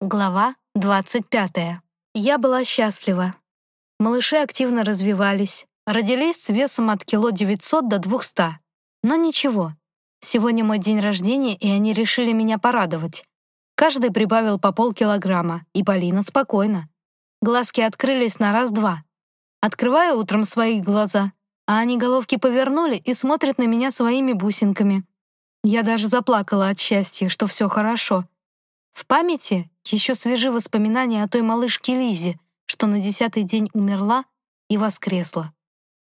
Глава 25. Я была счастлива. Малыши активно развивались, родились с весом от кило 900 до 200. Но ничего, сегодня мой день рождения, и они решили меня порадовать. Каждый прибавил по полкилограмма, и Полина спокойно. Глазки открылись на раз-два. Открываю утром свои глаза, а они головки повернули и смотрят на меня своими бусинками. Я даже заплакала от счастья, что все хорошо. В памяти еще свежи воспоминания о той малышке Лизе, что на десятый день умерла и воскресла.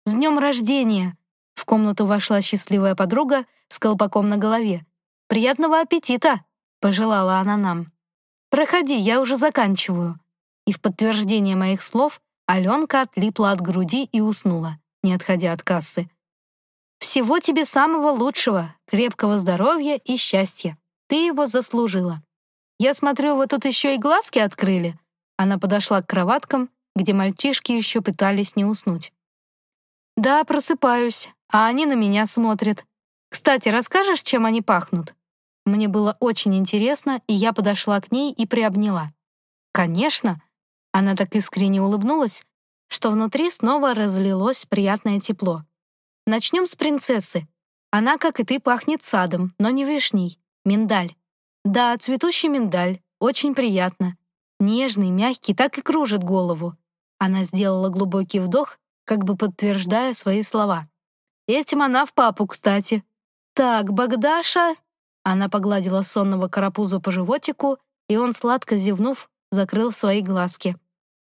«С днем рождения!» В комнату вошла счастливая подруга с колпаком на голове. «Приятного аппетита!» — пожелала она нам. «Проходи, я уже заканчиваю». И в подтверждение моих слов Аленка отлипла от груди и уснула, не отходя от кассы. «Всего тебе самого лучшего, крепкого здоровья и счастья. Ты его заслужила». «Я смотрю, вы тут еще и глазки открыли». Она подошла к кроваткам, где мальчишки еще пытались не уснуть. «Да, просыпаюсь, а они на меня смотрят. Кстати, расскажешь, чем они пахнут?» Мне было очень интересно, и я подошла к ней и приобняла. «Конечно!» Она так искренне улыбнулась, что внутри снова разлилось приятное тепло. «Начнем с принцессы. Она, как и ты, пахнет садом, но не вишней. Миндаль. Да, цветущий миндаль. Очень приятно. Нежный, мягкий, так и кружит голову. Она сделала глубокий вдох, как бы подтверждая свои слова. Этим она в папу, кстати. Так, Богдаша... Она погладила сонного карапуза по животику, и он, сладко зевнув, закрыл свои глазки.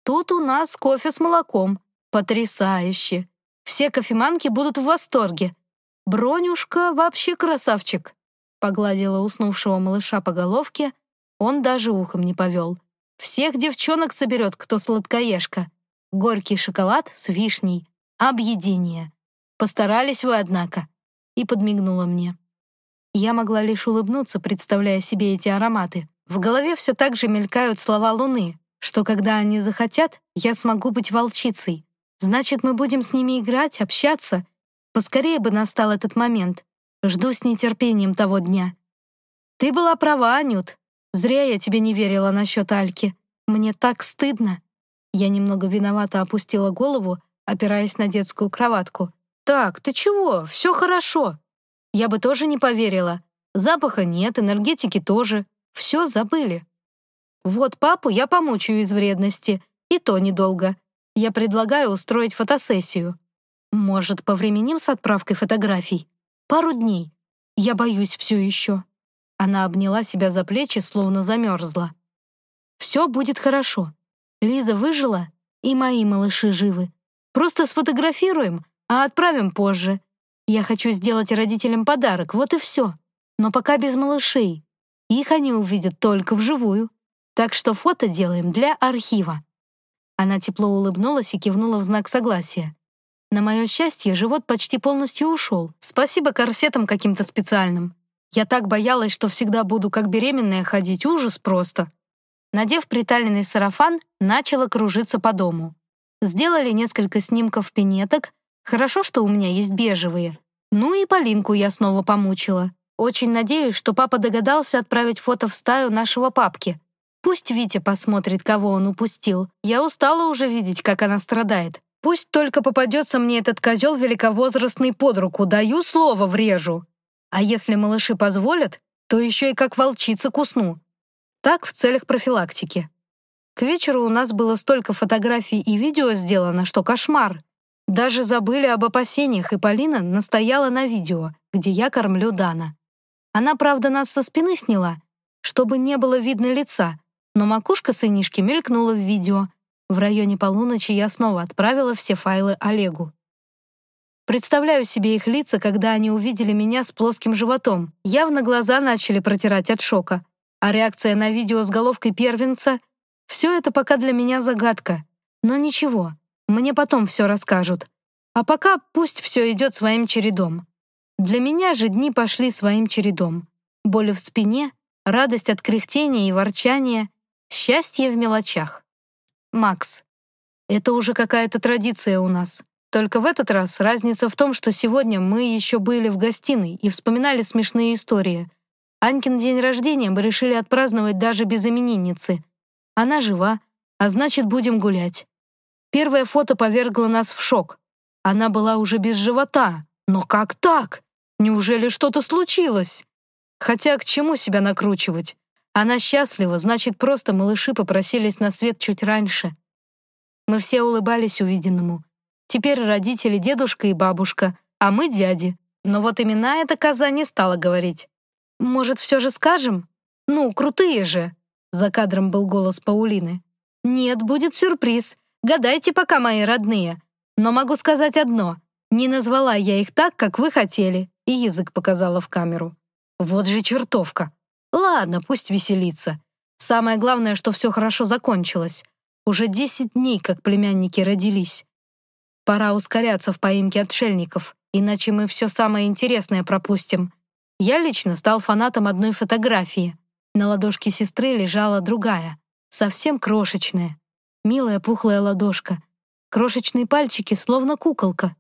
«Тут у нас кофе с молоком. Потрясающе! Все кофеманки будут в восторге. Бронюшка вообще красавчик!» Погладила уснувшего малыша по головке, он даже ухом не повел. Всех девчонок соберет, кто сладкоежка. Горький шоколад с вишней. Объедение. Постарались вы, однако. И подмигнула мне. Я могла лишь улыбнуться, представляя себе эти ароматы. В голове все так же мелькают слова Луны, что когда они захотят, я смогу быть волчицей. Значит, мы будем с ними играть, общаться. Поскорее бы настал этот момент. Жду с нетерпением того дня. Ты была права, Анют. Зря я тебе не верила насчет Альки. Мне так стыдно. Я немного виновато опустила голову, опираясь на детскую кроватку. «Так, ты чего? Все хорошо». Я бы тоже не поверила. Запаха нет, энергетики тоже. Все забыли. Вот папу я помучаю из вредности. И то недолго. Я предлагаю устроить фотосессию. Может, повременим с отправкой фотографий? Пару дней. Я боюсь все еще». Она обняла себя за плечи, словно замерзла. «Все будет хорошо. Лиза выжила, и мои малыши живы. Просто сфотографируем, а отправим позже. Я хочу сделать родителям подарок, вот и все. Но пока без малышей. Их они увидят только вживую. Так что фото делаем для архива». Она тепло улыбнулась и кивнула в знак согласия. На мое счастье, живот почти полностью ушел. Спасибо корсетам каким-то специальным. Я так боялась, что всегда буду как беременная ходить, ужас просто. Надев приталенный сарафан, начала кружиться по дому. Сделали несколько снимков пинеток. Хорошо, что у меня есть бежевые. Ну и Полинку я снова помучила. Очень надеюсь, что папа догадался отправить фото в стаю нашего папки. Пусть Витя посмотрит, кого он упустил. Я устала уже видеть, как она страдает. Пусть только попадется мне этот козел великовозрастный под руку, даю слово врежу. А если малыши позволят, то еще и как волчица кусну. Так в целях профилактики. К вечеру у нас было столько фотографий и видео сделано, что кошмар. Даже забыли об опасениях, и Полина настояла на видео, где я кормлю Дана. Она, правда, нас со спины сняла, чтобы не было видно лица, но макушка сынишки мелькнула в видео — в районе полуночи я снова отправила все файлы Олегу. Представляю себе их лица, когда они увидели меня с плоским животом. Явно глаза начали протирать от шока. А реакция на видео с головкой первенца — все это пока для меня загадка. Но ничего, мне потом все расскажут. А пока пусть все идет своим чередом. Для меня же дни пошли своим чередом. Боли в спине, радость от кряхтения и ворчания, счастье в мелочах. Макс. Это уже какая-то традиция у нас. Только в этот раз разница в том, что сегодня мы еще были в гостиной и вспоминали смешные истории. Анькин день рождения мы решили отпраздновать даже без именинницы. Она жива, а значит, будем гулять. Первое фото повергло нас в шок. Она была уже без живота. Но как так? Неужели что-то случилось? Хотя к чему себя накручивать? Она счастлива, значит, просто малыши попросились на свет чуть раньше. Мы все улыбались увиденному. Теперь родители дедушка и бабушка, а мы дяди. Но вот имена эта коза не стала говорить. «Может, все же скажем? Ну, крутые же!» За кадром был голос Паулины. «Нет, будет сюрприз. Гадайте пока, мои родные. Но могу сказать одно. Не назвала я их так, как вы хотели». И язык показала в камеру. «Вот же чертовка! Ладно, пусть веселится. Самое главное, что все хорошо закончилось. Уже десять дней, как племянники родились. Пора ускоряться в поимке отшельников, иначе мы все самое интересное пропустим. Я лично стал фанатом одной фотографии. На ладошке сестры лежала другая, совсем крошечная. Милая пухлая ладошка. Крошечные пальчики, словно куколка.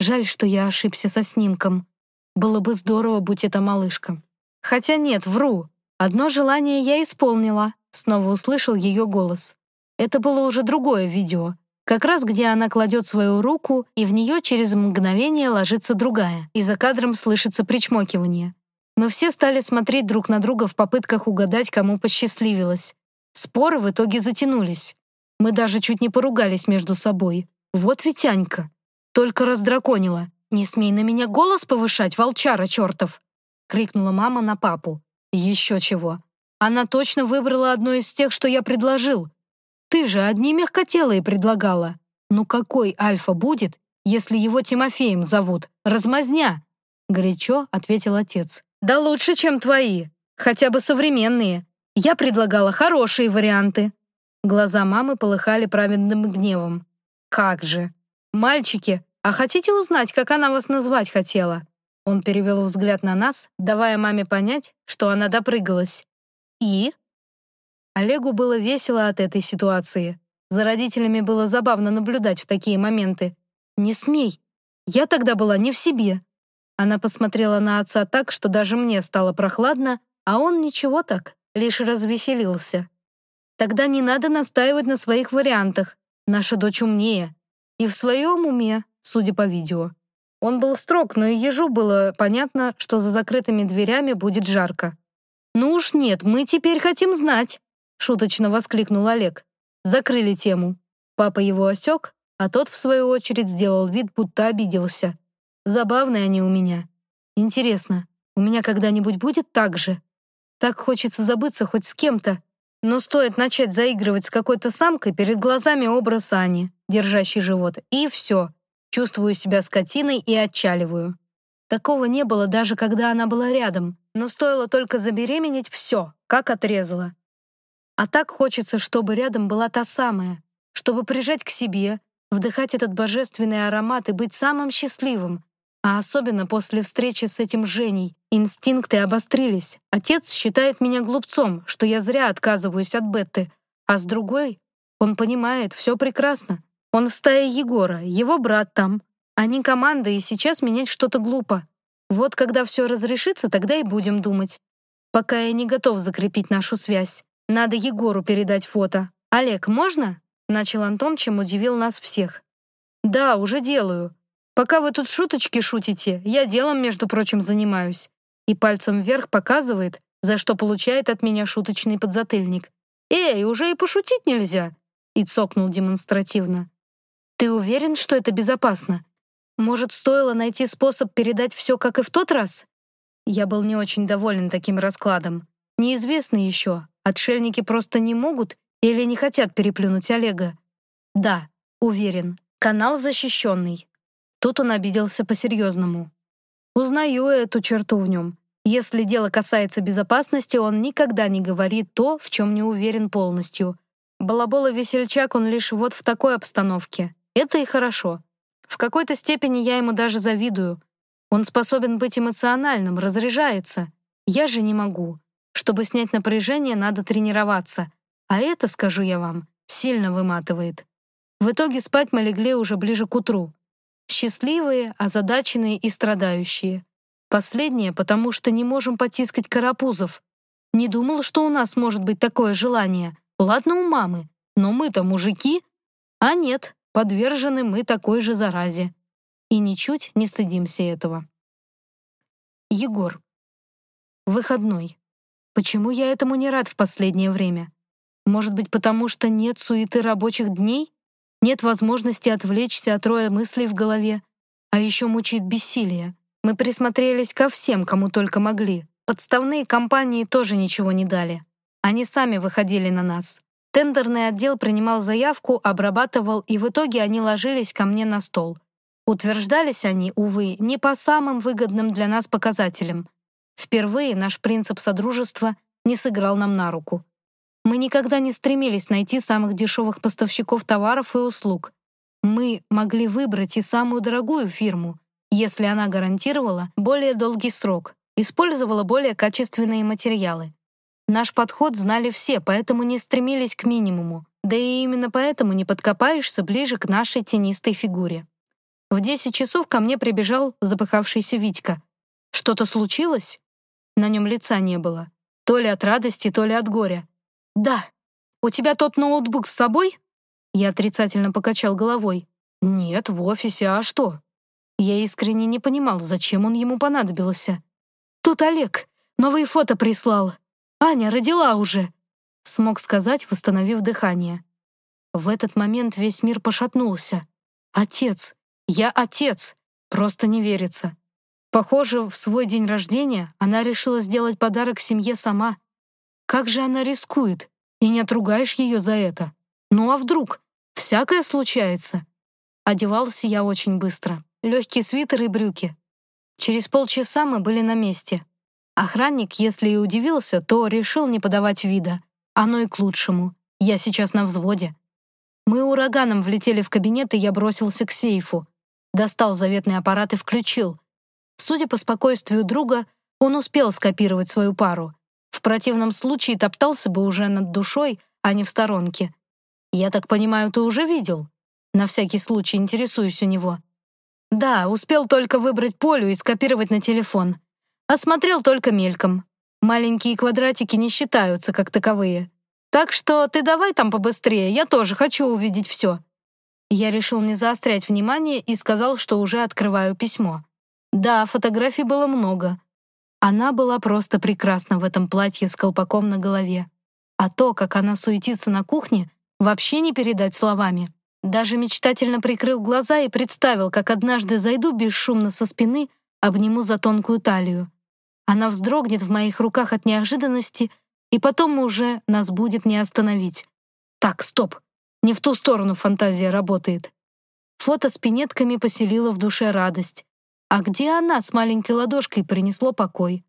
Жаль, что я ошибся со снимком. Было бы здорово, будь это малышка. Хотя нет, вру. Одно желание я исполнила. Снова услышал ее голос. Это было уже другое видео, как раз где она кладет свою руку, и в нее через мгновение ложится другая, и за кадром слышится причмокивание. Мы все стали смотреть друг на друга в попытках угадать, кому посчастливилось. Споры в итоге затянулись. Мы даже чуть не поругались между собой. Вот ведь Анька. Только раздраконила. «Не смей на меня голос повышать, волчара чертов!» — крикнула мама на папу. «Еще чего. Она точно выбрала одно из тех, что я предложил. Ты же одни мягкотелые предлагала. Ну какой Альфа будет, если его Тимофеем зовут? Размазня!» Горячо ответил отец. «Да лучше, чем твои. Хотя бы современные. Я предлагала хорошие варианты». Глаза мамы полыхали праведным гневом. «Как же! Мальчики, а хотите узнать, как она вас назвать хотела?» Он перевел взгляд на нас, давая маме понять, что она допрыгалась. «И?» Олегу было весело от этой ситуации. За родителями было забавно наблюдать в такие моменты. «Не смей! Я тогда была не в себе!» Она посмотрела на отца так, что даже мне стало прохладно, а он ничего так, лишь развеселился. «Тогда не надо настаивать на своих вариантах. Наша дочь умнее. И в своем уме, судя по видео. Он был строг, но и ежу было понятно, что за закрытыми дверями будет жарко. «Ну уж нет, мы теперь хотим знать!» шуточно воскликнул Олег. Закрыли тему. Папа его осек, а тот, в свою очередь, сделал вид, будто обиделся. Забавные они у меня. Интересно, у меня когда-нибудь будет так же? Так хочется забыться хоть с кем-то. Но стоит начать заигрывать с какой-то самкой, перед глазами образ Ани, держащий живот, и все. Чувствую себя скотиной и отчаливаю. Такого не было даже когда она была рядом, но стоило только забеременеть, все, как отрезала. А так хочется, чтобы рядом была та самая, чтобы прижать к себе, вдыхать этот божественный аромат и быть самым счастливым. А особенно после встречи с этим Женей. Инстинкты обострились. Отец считает меня глупцом, что я зря отказываюсь от Бетты. А с другой, он понимает, все прекрасно. Он в стае Егора, его брат там. Они команда, и сейчас менять что-то глупо. Вот когда все разрешится, тогда и будем думать. Пока я не готов закрепить нашу связь. Надо Егору передать фото. Олег, можно?» Начал Антон, чем удивил нас всех. «Да, уже делаю. Пока вы тут шуточки шутите, я делом, между прочим, занимаюсь». И пальцем вверх показывает, за что получает от меня шуточный подзатыльник. «Эй, уже и пошутить нельзя!» И цокнул демонстративно. «Ты уверен, что это безопасно? Может, стоило найти способ передать все, как и в тот раз?» Я был не очень доволен таким раскладом. Неизвестно еще, Отшельники просто не могут или не хотят переплюнуть Олега? Да, уверен, канал защищенный. Тут он обиделся по-серьезному. Узнаю эту черту в нем. Если дело касается безопасности, он никогда не говорит то, в чем не уверен полностью. Балабол и весельчак он лишь вот в такой обстановке. Это и хорошо. В какой-то степени я ему даже завидую. Он способен быть эмоциональным, разряжается. Я же не могу. Чтобы снять напряжение, надо тренироваться. А это, скажу я вам, сильно выматывает. В итоге спать мы легли уже ближе к утру. Счастливые, озадаченные и страдающие. Последнее, потому что не можем потискать карапузов. Не думал, что у нас может быть такое желание. Ладно, у мамы, но мы-то мужики. А нет, подвержены мы такой же заразе. И ничуть не стыдимся этого. Егор. Выходной. Почему я этому не рад в последнее время? Может быть, потому что нет суеты рабочих дней? Нет возможности отвлечься от роя мыслей в голове? А еще мучает бессилие. Мы присмотрелись ко всем, кому только могли. Подставные компании тоже ничего не дали. Они сами выходили на нас. Тендерный отдел принимал заявку, обрабатывал, и в итоге они ложились ко мне на стол. Утверждались они, увы, не по самым выгодным для нас показателям. Впервые наш принцип содружества не сыграл нам на руку. Мы никогда не стремились найти самых дешевых поставщиков товаров и услуг. Мы могли выбрать и самую дорогую фирму, если она гарантировала более долгий срок, использовала более качественные материалы. Наш подход знали все, поэтому не стремились к минимуму, да и именно поэтому не подкопаешься ближе к нашей тенистой фигуре. В 10 часов ко мне прибежал запыхавшийся Витька. «Что-то случилось?» На нем лица не было. То ли от радости, то ли от горя. «Да. У тебя тот ноутбук с собой?» Я отрицательно покачал головой. «Нет, в офисе, а что?» Я искренне не понимал, зачем он ему понадобился. «Тут Олег. Новые фото прислал. Аня родила уже», — смог сказать, восстановив дыхание. В этот момент весь мир пошатнулся. «Отец! Я отец!» Просто не верится. Похоже, в свой день рождения она решила сделать подарок семье сама. Как же она рискует, и не отругаешь ее за это. Ну а вдруг? Всякое случается. Одевался я очень быстро. Легкий свитер и брюки. Через полчаса мы были на месте. Охранник, если и удивился, то решил не подавать вида. Оно и к лучшему. Я сейчас на взводе. Мы ураганом влетели в кабинет, и я бросился к сейфу. Достал заветный аппарат и включил — Судя по спокойствию друга, он успел скопировать свою пару. В противном случае топтался бы уже над душой, а не в сторонке. «Я так понимаю, ты уже видел?» На всякий случай интересуюсь у него. «Да, успел только выбрать полю и скопировать на телефон. Осмотрел только мельком. Маленькие квадратики не считаются как таковые. Так что ты давай там побыстрее, я тоже хочу увидеть все». Я решил не заострять внимание и сказал, что уже открываю письмо. Да, фотографий было много. Она была просто прекрасна в этом платье с колпаком на голове. А то, как она суетится на кухне, вообще не передать словами. Даже мечтательно прикрыл глаза и представил, как однажды зайду бесшумно со спины, обниму за тонкую талию. Она вздрогнет в моих руках от неожиданности, и потом уже нас будет не остановить. Так, стоп, не в ту сторону фантазия работает. Фото с пинетками поселило в душе радость. А где она с маленькой ладошкой принесло покой?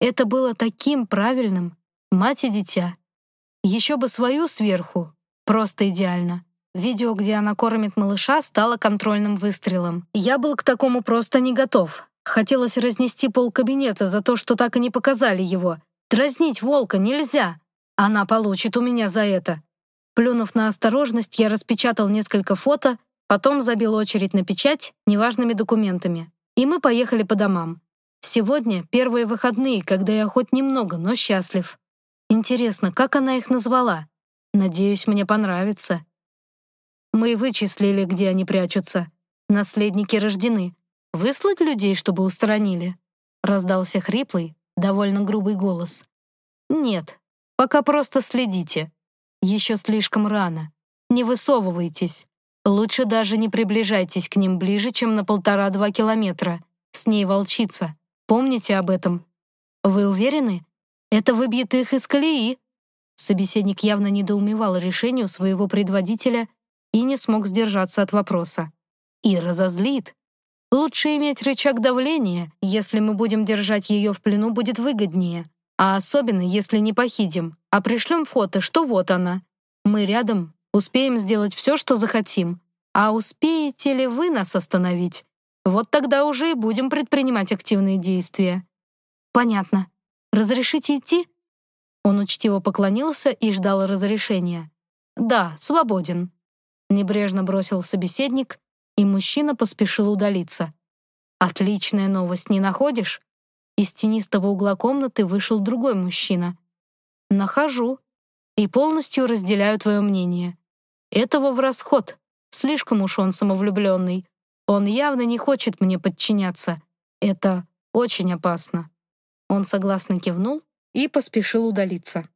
Это было таким правильным, мать и дитя. Еще бы свою сверху, просто идеально. Видео, где она кормит малыша, стало контрольным выстрелом. Я был к такому просто не готов. Хотелось разнести пол кабинета за то, что так и не показали его. Дразнить волка нельзя. Она получит у меня за это. Плюнув на осторожность, я распечатал несколько фото, Потом забил очередь на печать неважными документами. И мы поехали по домам. Сегодня первые выходные, когда я хоть немного, но счастлив. Интересно, как она их назвала? Надеюсь, мне понравится. Мы вычислили, где они прячутся. Наследники рождены. Выслать людей, чтобы устранили? Раздался хриплый, довольно грубый голос. Нет, пока просто следите. Еще слишком рано. Не высовывайтесь. Лучше даже не приближайтесь к ним ближе, чем на полтора-два километра. С ней волчица. Помните об этом. Вы уверены? Это выбьет их из колеи. Собеседник явно недоумевал решению своего предводителя и не смог сдержаться от вопроса. И разозлит. Лучше иметь рычаг давления, если мы будем держать ее в плену, будет выгоднее. А особенно, если не похитим, а пришлем фото, что вот она. Мы рядом, Успеем сделать все, что захотим. А успеете ли вы нас остановить? Вот тогда уже и будем предпринимать активные действия. Понятно. Разрешите идти? Он учтиво поклонился и ждал разрешения. Да, свободен. Небрежно бросил собеседник, и мужчина поспешил удалиться. Отличная новость, не находишь? Из тенистого угла комнаты вышел другой мужчина. Нахожу и полностью разделяю твое мнение. Этого в расход. Слишком уж он самовлюбленный. Он явно не хочет мне подчиняться. Это очень опасно. Он согласно кивнул и поспешил удалиться.